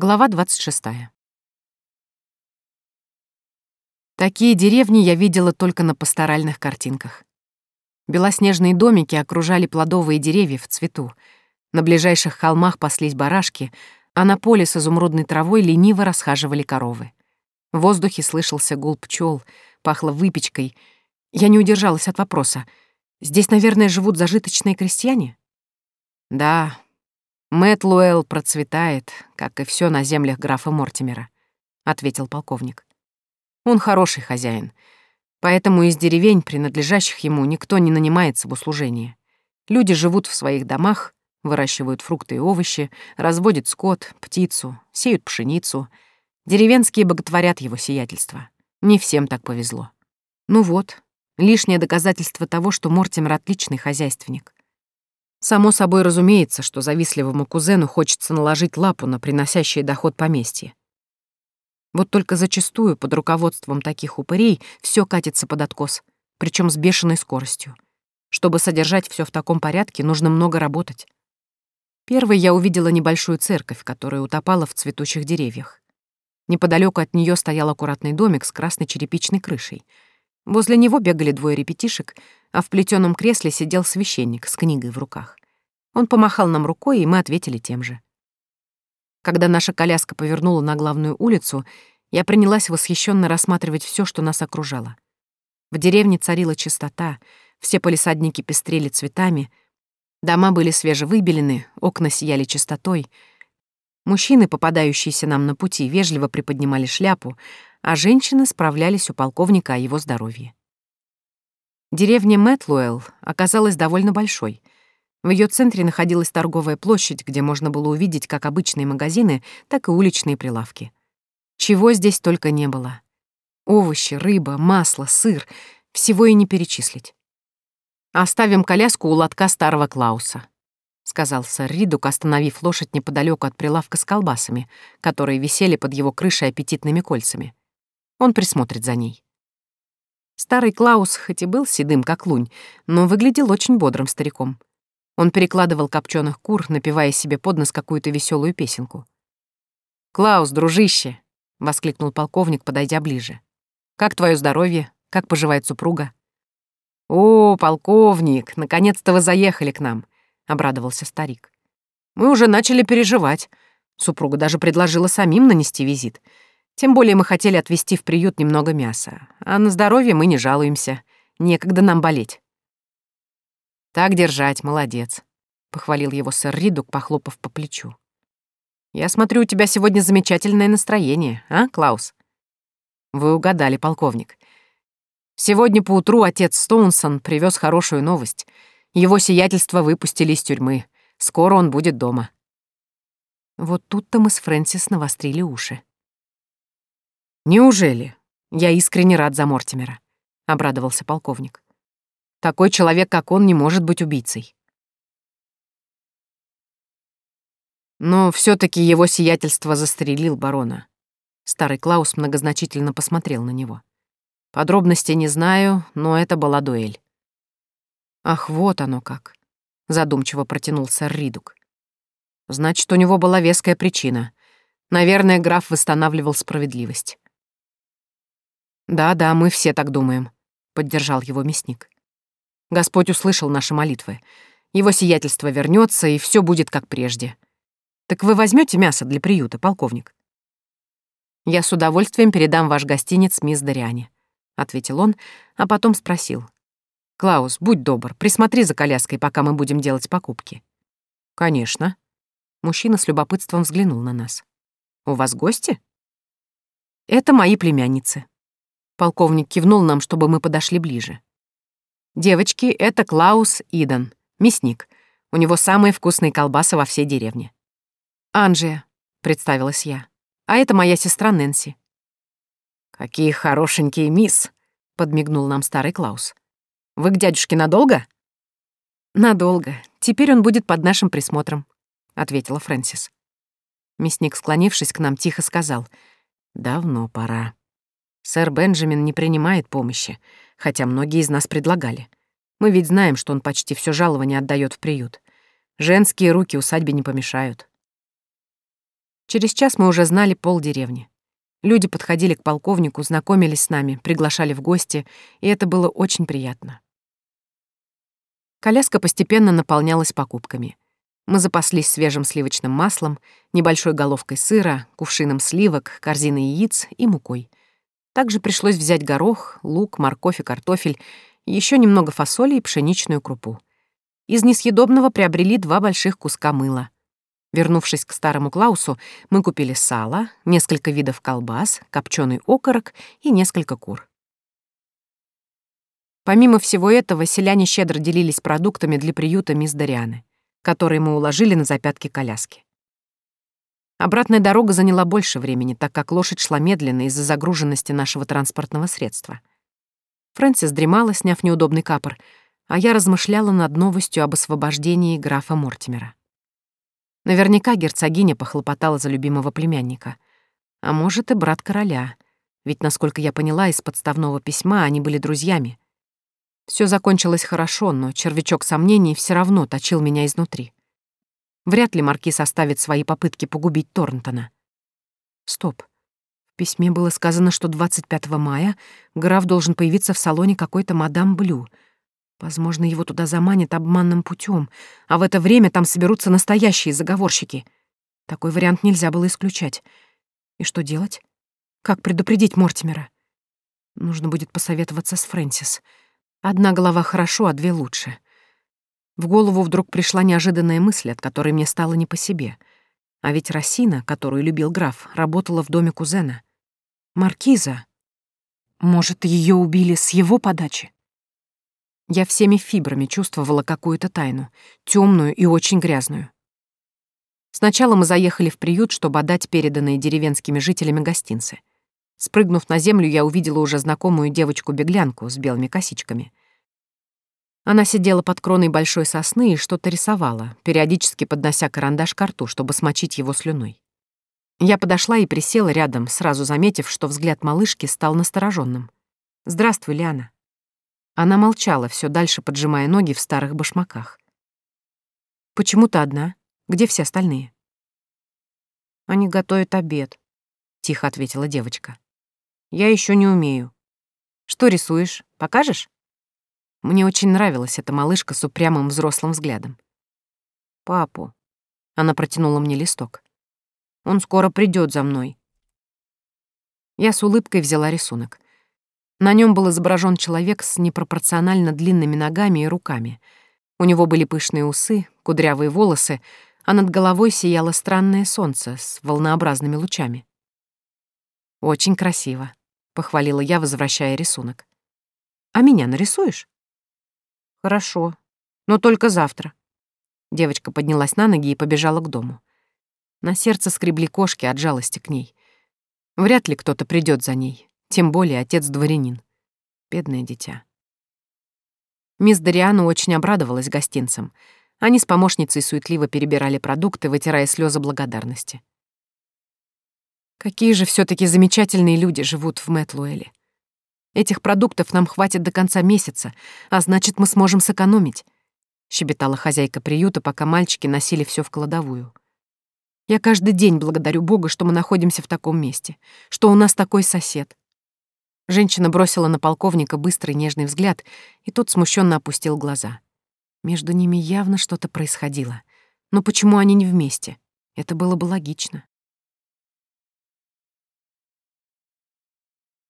Глава 26. Такие деревни я видела только на пасторальных картинках. Белоснежные домики окружали плодовые деревья в цвету. На ближайших холмах паслись барашки, а на поле с изумрудной травой лениво расхаживали коровы. В воздухе слышался гул пчел, пахло выпечкой. Я не удержалась от вопроса. Здесь, наверное, живут зажиточные крестьяне? Да, Мэтт Луэлл процветает, как и все на землях графа Мортимера, ответил полковник. Он хороший хозяин, поэтому из деревень, принадлежащих ему, никто не нанимается в услужение. Люди живут в своих домах, выращивают фрукты и овощи, разводят скот, птицу, сеют пшеницу. Деревенские боготворят его сиятельство. Не всем так повезло. Ну вот, лишнее доказательство того, что Мортимер отличный хозяйственник. Само собой разумеется, что завистливому кузену хочется наложить лапу на приносящий доход поместье. Вот только зачастую под руководством таких упырей все катится под откос, причем с бешеной скоростью. Чтобы содержать все в таком порядке, нужно много работать. Первой я увидела небольшую церковь, которая утопала в цветущих деревьях. Неподалеку от нее стоял аккуратный домик с красной черепичной крышей. Возле него бегали двое ребятишек, а в плетеном кресле сидел священник с книгой в руках. Он помахал нам рукой, и мы ответили тем же. Когда наша коляска повернула на главную улицу, я принялась восхищенно рассматривать все, что нас окружало. В деревне царила чистота, все полисадники пестрели цветами, дома были свежевыбелены, окна сияли чистотой. Мужчины, попадающиеся нам на пути, вежливо приподнимали шляпу, а женщины справлялись у полковника о его здоровье. Деревня Мэтлуэлл оказалась довольно большой. В ее центре находилась торговая площадь, где можно было увидеть как обычные магазины, так и уличные прилавки. Чего здесь только не было. Овощи, рыба, масло, сыр — всего и не перечислить. «Оставим коляску у лотка старого Клауса», — сказал сэр Ридук, остановив лошадь неподалеку от прилавка с колбасами, которые висели под его крышей аппетитными кольцами. Он присмотрит за ней. Старый Клаус хоть и был седым, как лунь, но выглядел очень бодрым стариком. Он перекладывал копченых кур, напевая себе под нос какую-то веселую песенку. «Клаус, дружище!» — воскликнул полковник, подойдя ближе. «Как твое здоровье? Как поживает супруга?» «О, полковник, наконец-то вы заехали к нам!» — обрадовался старик. «Мы уже начали переживать. Супруга даже предложила самим нанести визит — тем более мы хотели отвезти в приют немного мяса, а на здоровье мы не жалуемся. Некогда нам болеть. Так держать, молодец, похвалил его сэр Ридук, похлопав по плечу. Я смотрю, у тебя сегодня замечательное настроение, а, Клаус? Вы угадали, полковник. Сегодня поутру отец Стоунсон привез хорошую новость. Его сиятельство выпустили из тюрьмы. Скоро он будет дома. Вот тут-то мы с Фрэнсис навострили уши. «Неужели? Я искренне рад за Мортимера», — обрадовался полковник. «Такой человек, как он, не может быть убийцей». Но все таки его сиятельство застрелил барона. Старый Клаус многозначительно посмотрел на него. Подробностей не знаю, но это была дуэль. «Ах, вот оно как!» — задумчиво протянул сэр Ридук. «Значит, у него была веская причина. Наверное, граф восстанавливал справедливость. «Да-да, мы все так думаем», — поддержал его мясник. «Господь услышал наши молитвы. Его сиятельство вернется, и все будет как прежде. Так вы возьмете мясо для приюта, полковник?» «Я с удовольствием передам ваш гостиниц мисс Дариане», — ответил он, а потом спросил. «Клаус, будь добр, присмотри за коляской, пока мы будем делать покупки». «Конечно». Мужчина с любопытством взглянул на нас. «У вас гости?» «Это мои племянницы», Полковник кивнул нам, чтобы мы подошли ближе. «Девочки, это Клаус Идан, мясник. У него самые вкусные колбасы во всей деревне». «Анжия», — представилась я. «А это моя сестра Нэнси». «Какие хорошенькие мисс», — подмигнул нам старый Клаус. «Вы к дядюшке надолго?» «Надолго. Теперь он будет под нашим присмотром», — ответила Фрэнсис. Мясник, склонившись к нам, тихо сказал. «Давно пора». Сэр Бенджамин не принимает помощи, хотя многие из нас предлагали. Мы ведь знаем, что он почти все жалование отдает в приют. Женские руки усадьбе не помешают. Через час мы уже знали пол деревни. Люди подходили к полковнику, знакомились с нами, приглашали в гости, и это было очень приятно. Коляска постепенно наполнялась покупками. Мы запаслись свежим сливочным маслом, небольшой головкой сыра, кувшином сливок, корзиной яиц и мукой. Также пришлось взять горох, лук, морковь и картофель, еще немного фасоли и пшеничную крупу. Из несъедобного приобрели два больших куска мыла — Вернувшись к старому Клаусу, мы купили сало, несколько видов колбас, копченый окорок и несколько кур. Помимо всего этого, селяне щедро делились продуктами для приюта мисс Дарианы, которые мы уложили на запятки коляски. Обратная дорога заняла больше времени, так как лошадь шла медленно из-за загруженности нашего транспортного средства. Фрэнсис дремала, сняв неудобный капор, а я размышляла над новостью об освобождении графа Мортимера. Наверняка герцогиня похлопотала за любимого племянника. А может, и брат короля. Ведь, насколько я поняла, из подставного письма они были друзьями. Все закончилось хорошо, но червячок сомнений все равно точил меня изнутри. Вряд ли маркиз оставит свои попытки погубить Торнтона. Стоп. В письме было сказано, что 25 мая граф должен появиться в салоне какой-то мадам Блю — Возможно, его туда заманят обманным путем, а в это время там соберутся настоящие заговорщики. Такой вариант нельзя было исключать. И что делать? Как предупредить Мортимера? Нужно будет посоветоваться с Фрэнсис. Одна голова хорошо, а две лучше. В голову вдруг пришла неожиданная мысль, от которой мне стало не по себе. А ведь Росина, которую любил граф, работала в доме кузена. Маркиза. Может, ее убили с его подачи? Я всеми фибрами чувствовала какую-то тайну, темную и очень грязную. Сначала мы заехали в приют, чтобы отдать переданные деревенскими жителями гостинцы. Спрыгнув на землю, я увидела уже знакомую девочку-беглянку с белыми косичками. Она сидела под кроной большой сосны и что-то рисовала, периодически поднося карандаш к рту, чтобы смочить его слюной. Я подошла и присела рядом, сразу заметив, что взгляд малышки стал настороженным. «Здравствуй, Лиана». Она молчала, все дальше поджимая ноги в старых башмаках. «Почему ты одна? Где все остальные?» «Они готовят обед», — тихо ответила девочка. «Я еще не умею». «Что рисуешь? Покажешь?» Мне очень нравилась эта малышка с упрямым взрослым взглядом. «Папу». Она протянула мне листок. «Он скоро придет за мной». Я с улыбкой взяла рисунок. На нем был изображен человек с непропорционально длинными ногами и руками. У него были пышные усы, кудрявые волосы, а над головой сияло странное солнце с волнообразными лучами. «Очень красиво», — похвалила я, возвращая рисунок. «А меня нарисуешь?» «Хорошо, но только завтра». Девочка поднялась на ноги и побежала к дому. На сердце скребли кошки от жалости к ней. Вряд ли кто-то придет за ней. Тем более отец дворянин. Бедное дитя. Мисс Дариану очень обрадовалась гостинцам. Они с помощницей суетливо перебирали продукты, вытирая слезы благодарности. Какие же все таки замечательные люди живут в Мэтлуэле. Этих продуктов нам хватит до конца месяца, а значит, мы сможем сэкономить, — щебетала хозяйка приюта, пока мальчики носили все в кладовую. Я каждый день благодарю Бога, что мы находимся в таком месте, что у нас такой сосед. Женщина бросила на полковника быстрый нежный взгляд, и тот смущенно опустил глаза. Между ними явно что-то происходило. Но почему они не вместе? Это было бы логично.